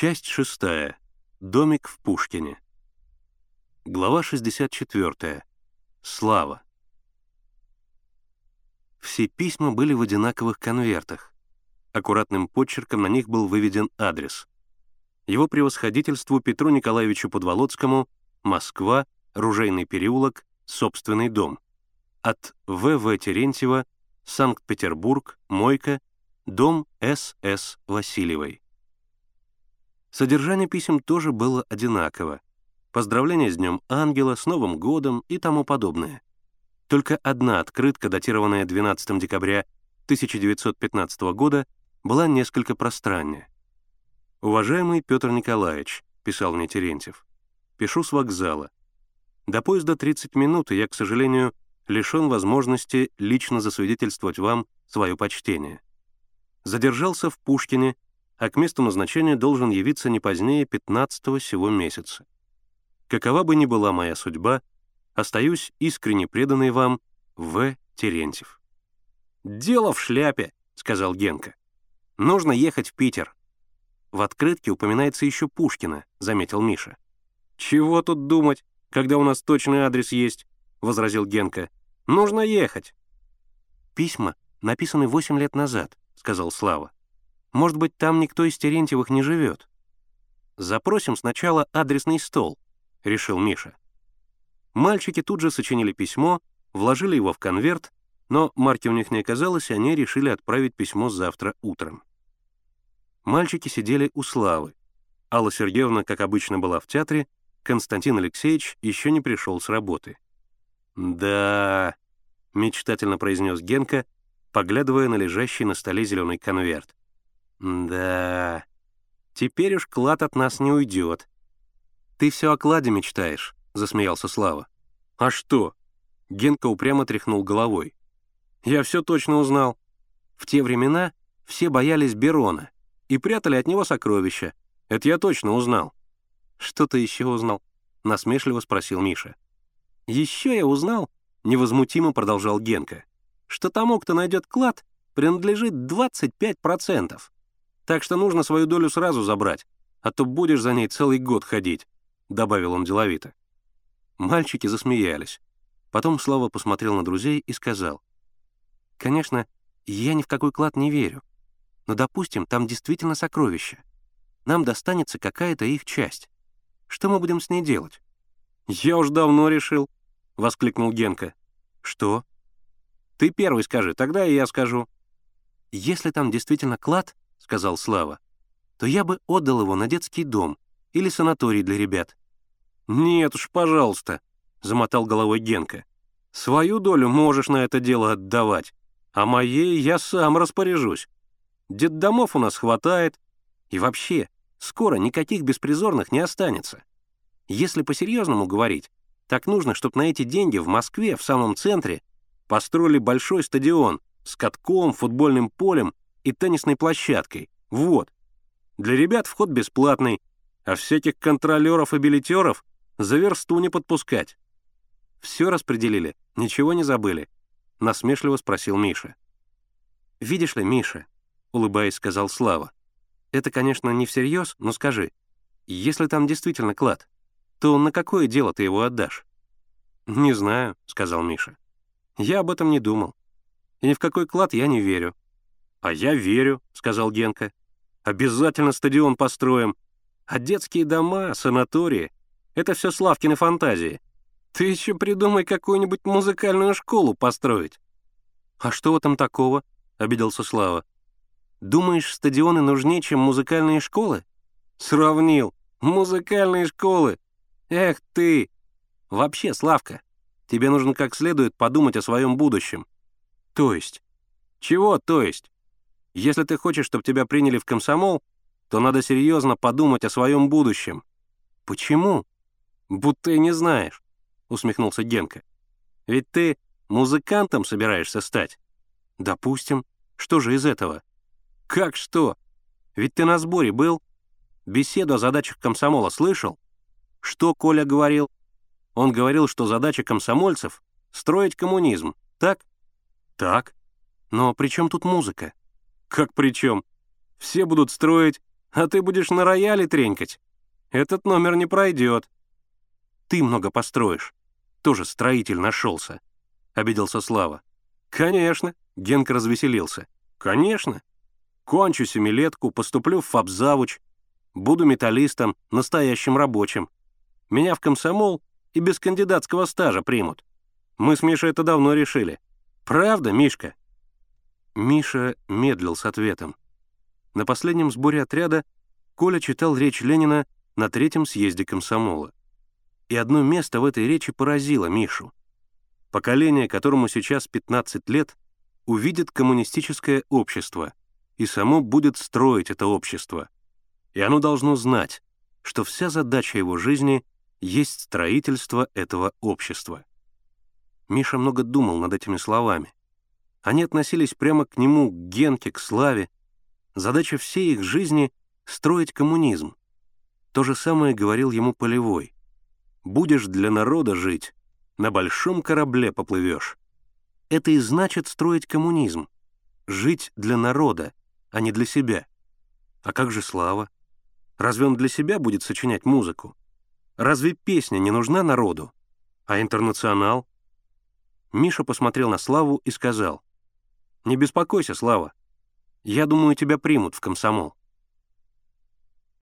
Часть шестая. Домик в Пушкине. Глава 64. Слава. Все письма были в одинаковых конвертах. Аккуратным почерком на них был выведен адрес. Его превосходительству Петру Николаевичу Подволоцкому, Москва, Ружейный переулок, собственный дом. От В.В. Терентьева, Санкт-Петербург, Мойка, дом С.С. Васильевой. Содержание писем тоже было одинаково. Поздравления с Днем Ангела, с Новым годом и тому подобное. Только одна открытка, датированная 12 декабря 1915 года, была несколько пространнее. «Уважаемый Петр Николаевич», — писал мне Терентьев, — «пишу с вокзала. До поезда 30 минут, и я, к сожалению, лишен возможности лично засвидетельствовать вам свое почтение. Задержался в Пушкине а к месту назначения должен явиться не позднее 15-го сего месяца. Какова бы ни была моя судьба, остаюсь искренне преданный вам В. Терентьев. «Дело в шляпе», — сказал Генка. «Нужно ехать в Питер». «В открытке упоминается еще Пушкина», — заметил Миша. «Чего тут думать, когда у нас точный адрес есть?» — возразил Генка. «Нужно ехать». «Письма написаны восемь лет назад», — сказал Слава. Может быть, там никто из Терентьевых не живет. Запросим сначала адресный стол, решил Миша. Мальчики тут же сочинили письмо, вложили его в конверт, но марки у них не оказалось, и они решили отправить письмо завтра утром. Мальчики сидели у Славы. Алла Сергеевна, как обычно, была в театре, Константин Алексеевич еще не пришел с работы. «Да...» — мечтательно произнес Генка, поглядывая на лежащий на столе зеленый конверт. «Да, теперь уж клад от нас не уйдет». «Ты все о кладе мечтаешь», — засмеялся Слава. «А что?» — Генка упрямо тряхнул головой. «Я все точно узнал. В те времена все боялись Берона и прятали от него сокровища. Это я точно узнал». «Что ты еще узнал?» — насмешливо спросил Миша. «Еще я узнал», — невозмутимо продолжал Генка, «что тому, кто найдет клад, принадлежит 25%. Так что нужно свою долю сразу забрать, а то будешь за ней целый год ходить», — добавил он деловито. Мальчики засмеялись. Потом Слава посмотрел на друзей и сказал. «Конечно, я ни в какой клад не верю. Но, допустим, там действительно сокровища. Нам достанется какая-то их часть. Что мы будем с ней делать?» «Я уж давно решил», — воскликнул Генка. «Что?» «Ты первый скажи, тогда и я скажу». «Если там действительно клад, — сказал Слава, — то я бы отдал его на детский дом или санаторий для ребят. «Нет уж, пожалуйста», — замотал головой Генка. «Свою долю можешь на это дело отдавать, а моей я сам распоряжусь. Детдомов у нас хватает, и вообще, скоро никаких беспризорных не останется. Если по-серьезному говорить, так нужно, чтобы на эти деньги в Москве, в самом центре, построили большой стадион с катком, футбольным полем и теннисной площадкой. Вот. Для ребят вход бесплатный, а всяких контролеров и билетеров за версту не подпускать. Все распределили, ничего не забыли, насмешливо спросил Миша. Видишь ли, Миша, улыбаясь, сказал Слава, это, конечно, не всерьез, но скажи, если там действительно клад, то на какое дело ты его отдашь? «Не знаю», — сказал Миша. «Я об этом не думал. И ни в какой клад я не верю. «А я верю», — сказал Генка. «Обязательно стадион построим. А детские дома, санатории — это все Славкины фантазии. Ты еще придумай какую-нибудь музыкальную школу построить». «А что этом такого?» — обиделся Слава. «Думаешь, стадионы нужнее, чем музыкальные школы?» «Сравнил. Музыкальные школы. Эх ты! Вообще, Славка, тебе нужно как следует подумать о своем будущем». «То есть?» «Чего то есть?» Если ты хочешь, чтобы тебя приняли в комсомол, то надо серьезно подумать о своем будущем». «Почему?» «Будто и не знаешь», — усмехнулся Генка. «Ведь ты музыкантом собираешься стать?» «Допустим. Что же из этого?» «Как что? Ведь ты на сборе был. Беседу о задачах комсомола слышал? Что Коля говорил? Он говорил, что задача комсомольцев — строить коммунизм, так?» «Так. Но при чем тут музыка?» «Как при чем? Все будут строить А ты будешь на рояле тренькать. Этот номер не пройдет. Ты много построишь. Тоже строитель нашелся. Обиделся Слава. Конечно. Генка развеселился. Конечно. Кончу семилетку, поступлю в фабзавуч, буду металлистом, настоящим рабочим. Меня в комсомол и без кандидатского стажа примут. Мы с Мишей это давно решили. Правда, Мишка?» Миша медлил с ответом. На последнем сборе отряда Коля читал речь Ленина на третьем съезде комсомола. И одно место в этой речи поразило Мишу. Поколение, которому сейчас 15 лет, увидит коммунистическое общество и само будет строить это общество. И оно должно знать, что вся задача его жизни есть строительство этого общества. Миша много думал над этими словами. Они относились прямо к нему, к Генке, к Славе. Задача всей их жизни — строить коммунизм. То же самое говорил ему Полевой. «Будешь для народа жить, на большом корабле поплывешь». Это и значит строить коммунизм. Жить для народа, а не для себя. А как же Слава? Разве он для себя будет сочинять музыку? Разве песня не нужна народу? А интернационал? Миша посмотрел на Славу и сказал, «Не беспокойся, Слава. Я думаю, тебя примут в комсомол».